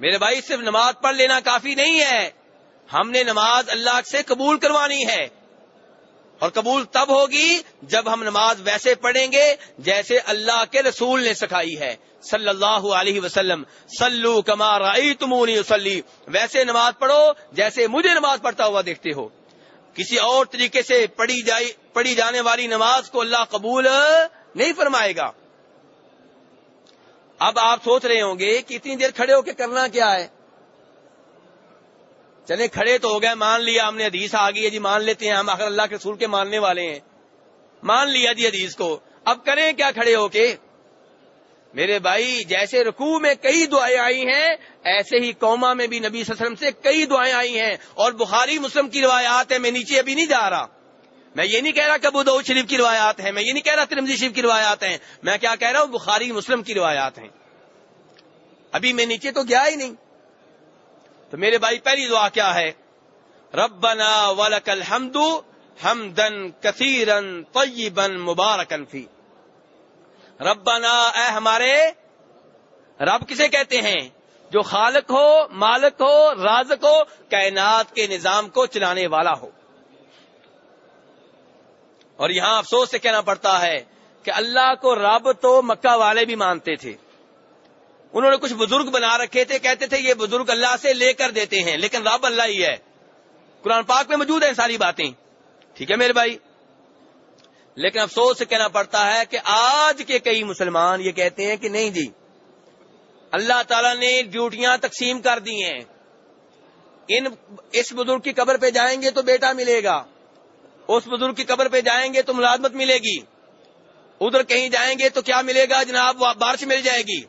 میرے بھائی، صرف نماز پڑھ لینا کافی نہیں ہے۔ ہم نے نماز اللہ سے قبول کروانی ہے۔ اور قبول تب ہوگی جب ہم نماز ویسے پڑھیں گے جیسے اللہ کے رسول نے سکھائی ہے۔ صلی اللہ علیہ وسلم سلو کمار تمونی وسلی ویسے نماز پڑھو جیسے مجھے نماز پڑھتا ہوا دیکھتے ہو۔ کسی اور طریقے سے پڑھی جائے پڑھی جانے والی نماز کو اللہ قبول نہیں فرمائے گا۔ اب آپ سوچ رہے ہوں گے کہ اتنی دیر کھڑے ہو کے کرنا کیا ہے؟ چلے کھڑے تو ہو گئے، مان لیا ہم نے حدیث آ گئی ہے جی مان لیتے ہیں، ہم آخر اللہ کے رسول کے ماننے والے ہیں۔ مان لیا جی حدیث کو۔ اب کریں کیا کھڑے ہو کے؟ میرے بھائی، جیسے رکوع میں کئی دعائیں آئی ہیں، ایسے ہی قوما میں بھی نبی صلی اللہ علیہ وسلم سے کئی دعائیں آئی ہیں۔ اور بخاری مسلم کی روایات ہیں میں نیچے ابھی نہیں جا رہا۔ میں یہ نہیں کہہ رہا کہ ابو شریف کی روایات ہیں، میں یہ نہیں کہہ رہا ترمزی شریف کی روایات ہیں، میں کیا کہہ رہا ہوں بخاری مسلم کی روایات ہیں۔ ابھی میں نیچے تو گیا ہی نہیں۔ تو میرے بھائی، پہلی دعا کیا ہے؟ ربنا ولک الحمد حمدن کثیرن طیبن مبارکن فی۔ ربنا، اے ہمارے رب، کسے کہتے ہیں؟ جو خالق ہو، مالک ہو، رازق ہو، کائنات کے نظام کو چلانے والا ہو۔ اور یہاں افسوس سے کہنا پڑتا ہے کہ اللہ کو رب تو مکہ والے بھی مانتے تھے۔ انہوں نے کچھ بزرگ بنا رکھے تھے، کہتے تھے یہ بزرگ اللہ سے لے کر دیتے ہیں، لیکن رب اللہ ہی ہے۔ قرآن پاک میں موجود ہیں ساری باتیں۔ ٹھیک ہے میرے بھائی؟ لیکن افسوس سے کہنا پڑتا ہے کہ آج کے کئی مسلمان یہ کہتے ہیں کہ نہیں جی اللہ تعالی نے ڈیوٹیاں تقسیم کر دی ہیں۔ ان، اس بزرگ کی قبر پہ جائیں گے تو بیٹا ملے گا۔ اس بزرگ کی قبر پہ جائیں گے تو ملازمت ملے گی۔ ادھر کہیں جائیں گے تو کیا ملے گا جناب؟ بارش مل جائے گی۔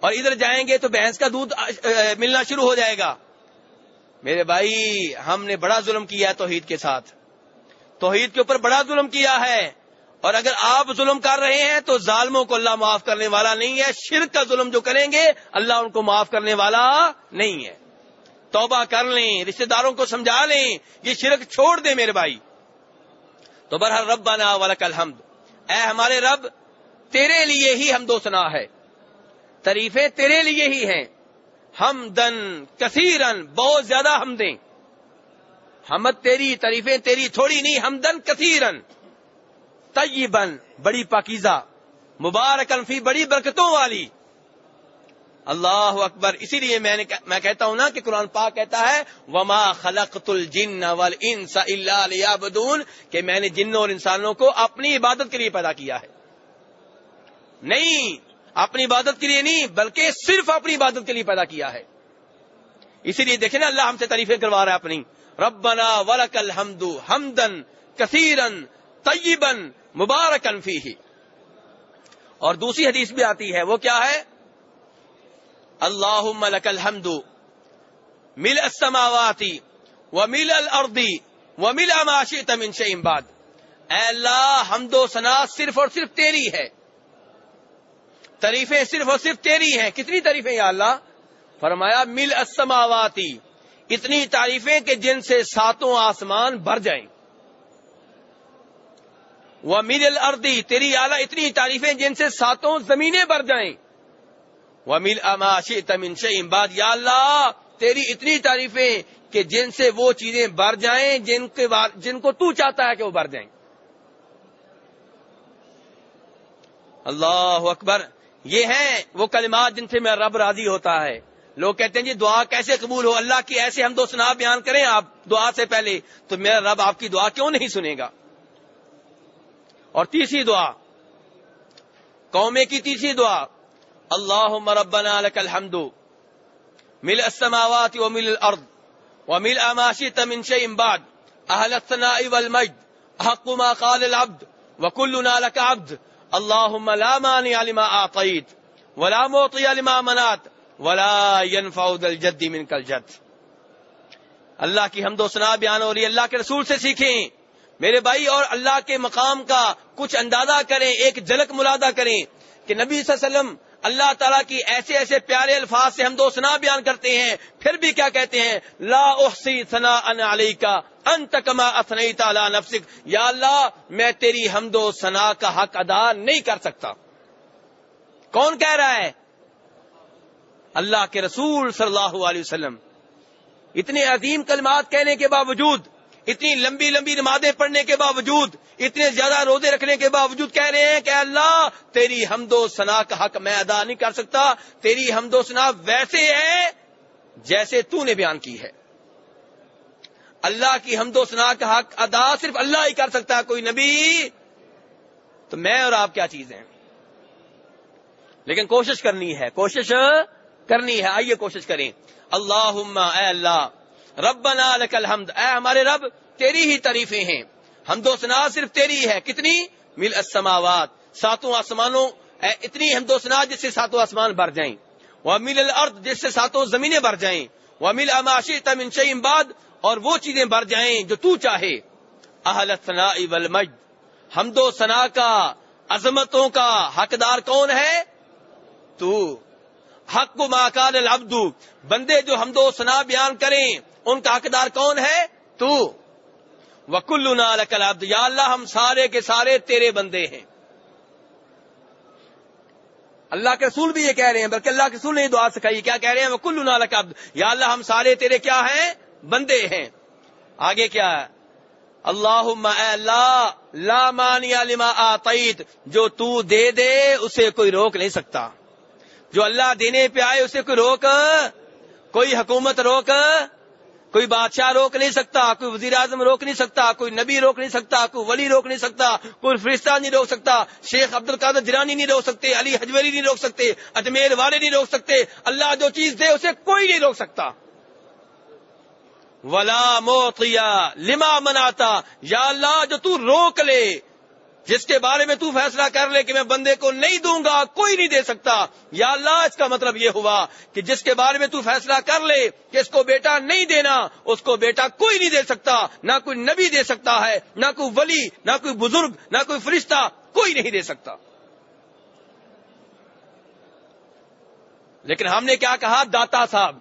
اور ادھر جائیں گے تو بھینس کا دودھ ملنا شروع ہو جائے گا۔ میرے بھائی، ہم نے بڑا ظلم کیا ہے توحید کے ساتھ۔ توحید کے اوپر بڑا ظلم کیا ہے۔ اور اگر آپ ظلم کر رہے ہیں تو ظالموں کو اللہ معاف کرنے والا نہیں ہے۔ شرک کا ظلم جو کریں گے، اللہ ان کو معاف کرنے والا نہیں ہے۔ توبہ کر لیں، رشتہ داروں کو سمجھا لیں۔ یہ شرک چھوڑ دیں میرے بھائی۔ تو برہر رب بنا ولک الحمد۔ اے ہمارے رب، تیرے لیے ہی ہم دو سنا ہے۔ تعریفیں تیرے لیے ہی ہیں۔ ہم دن کثیرن بہت زیادہ ہم دیں حمد تیری تعریفیں تیری، تھوڑی نہیں ہمدن کثیرن طیبن بڑی پاکیزہ۔ مبارک فی، بڑی برکتوں والی۔ اللہ اکبر، اسی لیے میں نے میں کہتا ہوں نا کہ قرآن پاک کہتا ہے، وما خلقت الجن والانس الا ليعبدون، کہ میں نے جنوں اور انسانوں کو اپنی عبادت کے لیے پیدا کیا ہے۔ نہیں، اپنی عبادت کے لیے نہیں، بلکہ صرف اپنی عبادت کے لیے پیدا کیا ہے۔ اسی لیے دیکھیں نا، اللہ ہم سے تعریفیں کروا رہا ہے اپنی۔ ربنا ولک الحمد حمدن کثیرن طیبن مبارکن فی اور دوسری حدیث بھی آتی ہے، وہ کیا ہے؟ اللہ ملک الحمد مل السماواتی و مل الردی و مل اماشی تمن شعیم باد اے اللہ، حمد و سنا صرف اور صرف تیری ہے۔ تعریفیں صرف اور صرف تیری ہیں۔ کتنی تعریفیں یا اللہ؟ فرمایا، مل السماواتی اتنی تعریفیں کہ جن سے ساتوں آسمان بھر جائیں۔ وہ مل الردی تیری اعلیٰ اتنی تعریفیں جن سے ساتوں زمینیں بھر جائیں۔ وہ مل اماشی تمن سے امباد یا اللہ، تیری اتنی تعریفیں کہ جن سے وہ چیزیں بھر جائیں، جن کے جن کو تو چاہتا ہے کہ وہ بھر جائیں۔ اللہ اکبر، یہ ہیں وہ کلمات جن سے میں رب راضی ہوتا ہے۔ لوگ کہتے ہیں جی دعا کیسے قبول ہو؟ اللہ کی ایسے ہم دو سنا بیان کریں آپ دعا سے پہلے، تو میرا رب آپ کی دعا کیوں نہیں سنے گا؟ اور تیسری دعا قومے کی تیسری دعا اللہ مربنا لك الحمد. مل السماوات ومل الارض ومل اماشی تمن شيء بعد. اهل الثناء والمجد. حق ما قال العبد وكلنا لك عبد. اللهم لا مانع لما اعطيت ولا معطي لما منعت ولا ينفع ذا الجد من کل جد اللہ کی حمد و سنا بیان ہو رہی ہے، اللہ کے رسول سے سیکھیں۔ میرے بھائی اور اللہ کے مقام کا کچھ اندازہ کریں، ایک جھلک مرادہ کریں کہ نبی صلی اللہ علیہ وسلم اللہ تعالیٰ کی ایسے ایسے پیارے الفاظ سے ہم دو سنا بیان کرتے ہیں، پھر بھی کیا کہتے ہیں؟ لا احسی ثنا ان علی کا انت کما اثنی نفسک۔ یا اللہ، میں تیری حمد و ثنا کا حق ادا نہیں کر سکتا۔ کون کہہ رہا ہے؟ اللہ کے رسول صلی اللہ علیہ وسلم۔ اتنے عظیم کلمات کہنے کے باوجود اتنی لمبی لمبی نمازیں پڑھنے کے باوجود، اتنے زیادہ روزے رکھنے کے باوجود کہہ رہے ہیں کہ اللہ، تیری حمد و ثنا کا حق میں ادا نہیں کر سکتا، تیری حمد و ثنا ویسے ہے جیسے تو نے بیان کی ہے۔ اللہ کی حمد و ثنا کا حق ادا صرف اللہ ہی کر سکتا ہے، کوئی نبی۔ تو میں اور آپ کیا چیز ہیں؟ لیکن کوشش کرنی ہے، کوشش کرنی ہے، آئیے کوشش کریں۔ اللہ اے اللہ ربنا لک الحمد۔ اے ہمارے رب، تیری ہی تعریفیں ہیں۔ حمد و سنا صرف تیری ہے۔ کتنی؟ مل السماوات۔ ساتوں آسمانوں۔ اے، اتنی حمد و سنا جس سے ساتوں آسمان بھر جائیں۔ وہ مل الارض جس سے ساتوں زمینیں بھر جائیں۔ وہ مل اماشی تم شعیم باد اور وہ چیزیں بھر جائیں جو تو چاہے۔ اہل ثنا والمجد۔ حمد و سنا کا، عظمتوں کا حقدار کون ہے؟ تو۔ حق ماکال العبد۔ بندے جو حمد و سنا بیان کریں ان کا حقدار کون ہے؟ تو۔ وکل لکل عبد یا اللہ، ہم سارے کے سارے تیرے بندے ہیں۔ اللہ کے رسول بھی یہ کہہ رہے ہیں، بلکہ اللہ کے رسول نے دعا سکھائی۔ کیا کہہ رہے ہیں؟ وکل لک عبد یا اللہ، ہم سارے تیرے کیا ہیں؟ بندے ہیں۔ آگے کیا ہے؟ اللہ اللہ، لا مانی لما آتیت۔ جو تو دے دے، اسے کوئی روک نہیں سکتا۔ جو اللہ دینے پہ آئے، اسے کوئی روک، کوئی حکومت روک کوئی بادشاہ روک نہیں سکتا، کوئی وزیر اعظم روک نہیں سکتا، کوئی نبی روک نہیں سکتا، کوئی ولی روک نہیں سکتا، کوئی فرشتہ نہیں روک سکتا، شیخ عبد القادر جرانی نہیں روک سکتے، علی حجوری نہیں روک سکتے، اجمیر والے نہیں روک سکتے، اللہ جو چیز دے اسے کوئی نہیں روک سکتا۔ ولا موتیا لما مناتا یا اللہ جو تو روک لے جس کے بارے میں تو فیصلہ کر لے کہ میں بندے کو نہیں دوں گا، کوئی نہیں دے سکتا۔ یا اللہ، اس کا مطلب یہ ہوا کہ جس کے بارے میں تو فیصلہ کر لے کہ اس کو بیٹا نہیں دینا، اس کو بیٹا کوئی نہیں دے سکتا۔ نہ کوئی نبی دے سکتا ہے، نہ کوئی ولی، نہ کوئی بزرگ، نہ کوئی فرشتہ، کوئی نہیں دے سکتا۔ لیکن ہم نے کیا کہا؟ داتا صاحب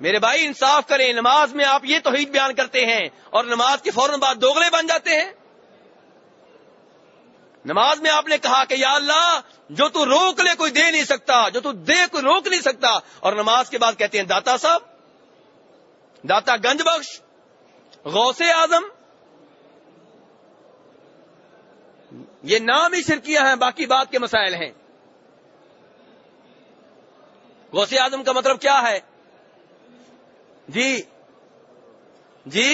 میرے بھائی، انصاف کریں، نماز میں آپ یہ توحید بیان کرتے ہیں اور نماز کے فوراً بعد دوگلے بن جاتے ہیں۔ نماز میں آپ نے کہا کہ یا اللہ، جو تو روک لے کوئی دے نہیں سکتا، جو تو دے کوئی روک نہیں سکتا۔ اور نماز کے بعد کہتے ہیں، داتا صاحب، داتا گنج بخش، غوث اعظم۔ یہ نام ہی شرکیاں ہیں، باقی بات کے مسائل ہیں۔ غوث اعظم کا مطلب کیا ہے؟ جی جی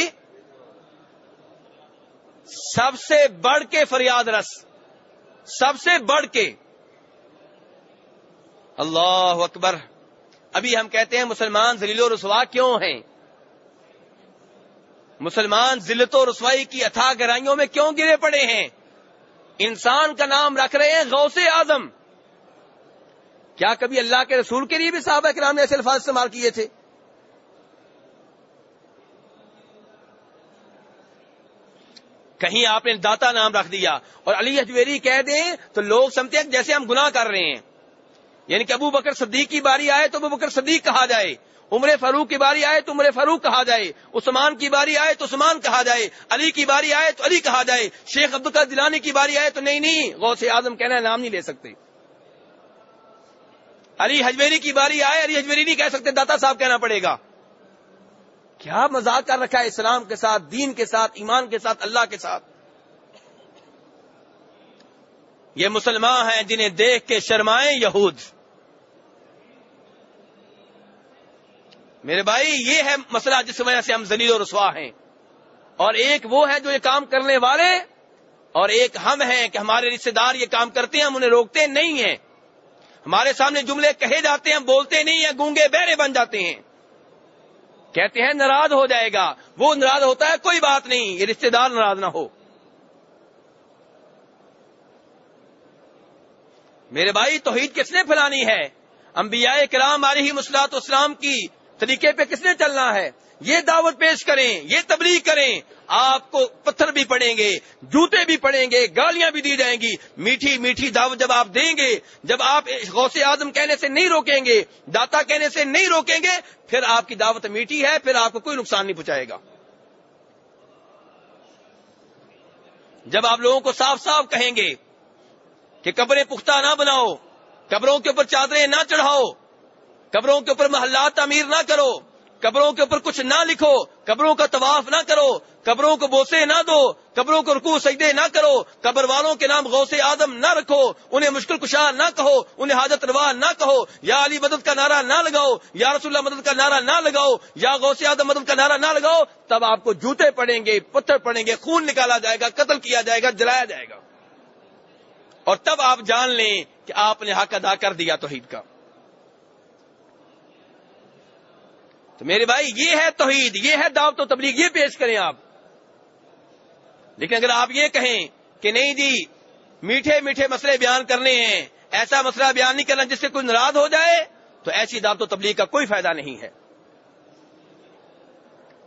سب سے بڑھ کے فریاد رس سب سے بڑھ کے اللہ اکبر ابھی ہم کہتے ہیں مسلمان ذلیل و رسوا کیوں ہیں مسلمان ذلت و رسوائی کی اتھا گرائیوں میں کیوں گرے پڑے ہیں انسان کا نام رکھ رہے ہیں غوث اعظم کیا کبھی اللہ کے رسول کے لیے بھی صحابہ کرام نے ایسے الفاظ استعمال کیے تھے کہیں آپ نے داتا نام رکھ دیا اور علی اجویری کہہ دیں تو لوگ سمجھتے ہیں جیسے ہم گناہ کر رہے ہیں۔ یعنی کہ ابو بکر صدیق کی باری آئے تو ابو بکر صدیق کہا جائے۔ عمر فاروق کی باری آئے تو عمر فاروق کہا جائے۔ عثمان کی باری آئے تو عثمان کہا جائے۔ علی کی باری آئے تو علی کہا جائے۔ شیخ عبد القاد دلانی کی باری آئے تو نہیں نہیں۔ غوث اعظم کہنا نام نہیں لے سکتے۔ علی حجویری کی باری آئے، علی حجویری نہیں کہہ سکتے، داتا صاحب کہنا پڑے گا۔ کیا مذاق کر رکھا ہے اسلام کے ساتھ، دین کے ساتھ، ایمان کے ساتھ، اللہ کے ساتھ؟ یہ مسلمان ہیں جنہیں دیکھ کے شرمائیں یہود۔ میرے بھائی، یہ ہے مسئلہ جس وجہ سے ہم زلیل و رسوا ہیں۔ اور ایک وہ ہے جو یہ کام کرنے والے، اور ایک ہم ہیں کہ ہمارے رشتے دار یہ کام کرتے ہیں، ہم انہیں روکتے نہیں ہیں۔ ہمارے سامنے جملے کہے جاتے ہیں، بولتے نہیں ہیں، گونگے بہرے بن جاتے ہیں۔ کہتے ہیں ناراض ہو جائے گا۔ وہ ناراض ہوتا ہے، کوئی بات نہیں، یہ رشتے دار ناراض نہ ہو۔ میرے بھائی، توحید کس نے پھیلانی ہے؟ انبیاء کرام علیہ مسلاط اسلام کی طریقے پہ کس نے چلنا ہے؟ یہ دعوت پیش کریں، یہ تبلیغ کریں، آپ کو پتھر بھی پڑیں گے، جوتے بھی پڑیں گے، گالیاں بھی دی جائیں گی۔ میٹھی میٹھی دعوت جب آپ دیں گے، جب آپ غوث اعظم کہنے سے نہیں روکیں گے، داتا کہنے سے نہیں روکیں گے، پھر آپ کی دعوت میٹھی ہے، پھر آپ کو کوئی نقصان نہیں پہنچائے گا۔ جب آپ لوگوں کو صاف صاف کہیں گے کہ قبریں پختہ نہ بناؤ، قبروں کے اوپر چادریں نہ چڑھاؤ، قبروں کے اوپر محلات تعمیر نہ کرو قبروں کے اوپر کچھ نہ لکھو، قبروں کا طواف نہ کرو، قبروں کو بوسے نہ دو، قبروں کو رکو سجدے نہ کرو، قبر والوں کے نام غوث آدم نہ رکھو، انہیں مشکل کشا نہ کہو، انہیں حاجت روا نہ کہو، یا علی مدد کا نعرہ نہ لگاؤ، یا رسول اللہ مدد کا نعرہ نہ لگاؤ، یا غوث آدم مدد کا نعرہ نہ لگاؤ، تب آپ کو جوتے پڑیں گے، پتھر پڑیں گے، خون نکالا جائے گا، قتل کیا جائے گا، جلایا جائے گا۔ اور تب آپ جان لیں کہ آپ نے حق ادا کر دیا توحید کا۔ تو میرے بھائی، یہ ہے توحید، یہ ہے دعوت و تبلیغ، یہ پیش کریں آپ۔ لیکن اگر آپ یہ کہیں کہ نہیں جی میٹھے میٹھے مسئلے بیان کرنے ہیں، ایسا مسئلہ بیان نہیں کرنا جس سے کوئی ناراض ہو جائے، تو ایسی دعوت و تبلیغ کا کوئی فائدہ نہیں ہے۔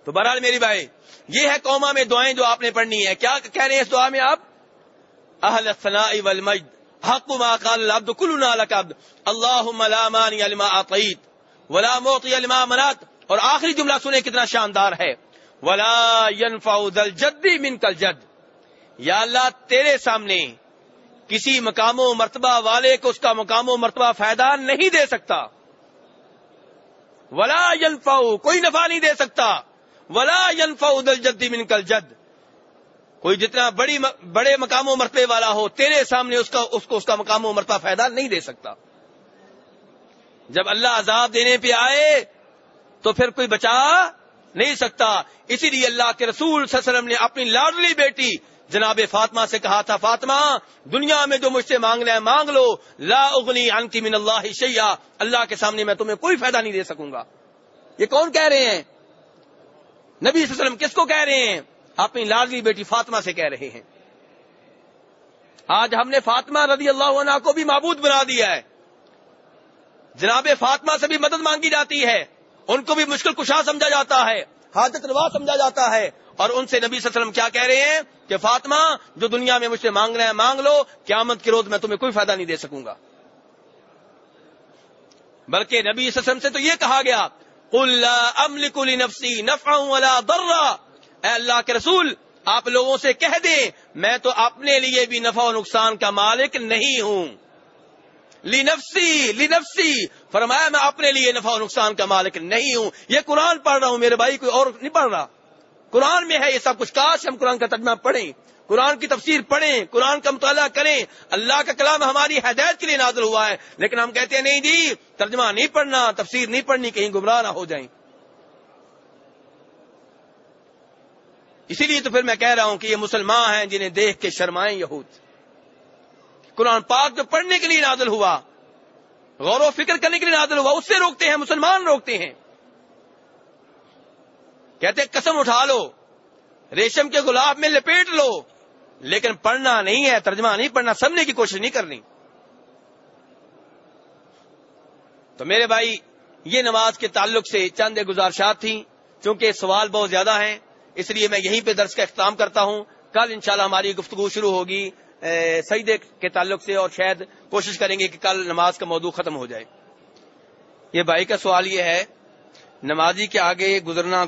تو بہرحال میری بھائی، یہ ہے قوما میں دعائیں جو آپ نے پڑھنی ہے کیا کہہ رہے ہیں اس دعا میں آپ؟ اہل والمجد، حق ما قال العبد كلنا لك عبد اللهم لا مانع لما اعطيت ولا معطي لما منعت اور آخری جملہ سنے کتنا شاندار ہے۔ ولا ينفع جدی من کل جد یا اللہ، تیرے سامنے کسی مقام و مرتبہ والے کو اس کا مقام و مرتبہ فائدہ نہیں دے سکتا۔ ولا ينفع، کوئی نفع نہیں دے سکتا۔ ولا ينفع ذل جدی من کل جد کوئی جتنا بڑی بڑے مقام و مرتبے والا ہو، تیرے سامنے اس کا، اس کو اس کا مقام و مرتبہ فائدہ نہیں دے سکتا۔ جب اللہ عذاب دینے پہ آئے تو پھر کوئی بچا نہیں سکتا۔ اسی لیے اللہ کے رسول صلی اللہ علیہ وسلم نے اپنی لاڈلی بیٹی جناب فاطمہ سے کہا تھا، فاطمہ، دنیا میں جو مجھ سے مانگنا ہے مانگ لو۔ لا اغنی عنکی من اللہ شیعہ اللہ کے سامنے میں تمہیں کوئی فائدہ نہیں دے سکوں گا۔ یہ کون کہہ رہے ہیں؟ نبی صلی اللہ علیہ وسلم کس کو کہہ رہے ہیں؟ اپنی لاڈلی بیٹی فاطمہ سے کہہ رہے ہیں۔ آج ہم نے فاطمہ رضی اللہ عنہ کو بھی معبود بنا دیا ہے۔ جناب فاطمہ سے بھی مدد مانگی جاتی ہے۔ ان کو بھی مشکل کشا سمجھا جاتا ہے، حاجت روا سمجھا جاتا ہے۔ اور ان سے نبی صلی اللہ علیہ وسلم کیا کہہ رہے ہیں کہ فاطمہ، جو دنیا میں مجھ سے مانگ رہے ہیں مانگ لو، قیامت کے روز میں تمہیں کوئی فائدہ نہیں دے سکوں گا۔ بلکہ نبی صلی اللہ علیہ وسلم سے تو یہ کہا گیا املک نفسی نفع ولا ضرا۔ اے اللہ کے رسول، آپ لوگوں سے کہہ دیں، میں تو اپنے لیے بھی نفع و نقصان کا مالک نہیں ہوں۔ لنفسی لنفسی۔ فرمایا، میں اپنے لیے نفع و نقصان کا مالک نہیں ہوں۔ یہ قرآن پڑھ رہا ہوں، میرے بھائی، کوئی اور نہیں پڑھ رہا۔ قرآن میں ہے یہ سب کچھ، کاش ہم قرآن کا ترجمہ پڑھیں۔ قرآن کی تفسیر پڑھیں، قرآن کا مطالعہ کریں۔ اللہ کا کلام ہماری ہدایت کے لیے نازل ہوا ہے۔ لیکن ہم کہتے ہیں، نہیں جی ترجمہ نہیں پڑھنا، تفسیر نہیں پڑھنی، کہیں گمراہ نہ ہو جائیں۔ اسی لیے تو پھر میں کہہ رہا ہوں کہ یہ مسلمان ہیں جنہیں دیکھ کے شرمائیں یہود۔ قرآن پاک جو پڑھنے کے لیے نازل ہوا، غور و فکر کرنے کے لیے نازل ہوا، اس سے روکتے ہیں، مسلمان روکتے ہیں۔ کہتے قسم اٹھا لو، ریشم کے گلاب میں لپیٹ لو، لیکن پڑھنا نہیں ہے، ترجمہ نہیں پڑھنا، سمجھنے کی کوشش نہیں کرنی۔ تو میرے بھائی، یہ نماز کے تعلق سے چند گزارشات تھیں، چونکہ سوال بہت زیادہ ہیں، اس لیے میں یہیں پہ درس کا اختتام کرتا ہوں۔ کل انشاءاللہ ہماری گفتگو شروع ہوگی۔ سعید کے تعلق سے اور شاید کوشش کریں گے کہ کل نماز کا موضوع ختم ہو جائے۔ یہ بھائی کا سوال یہ ہے، نمازی کے آگے گزرنا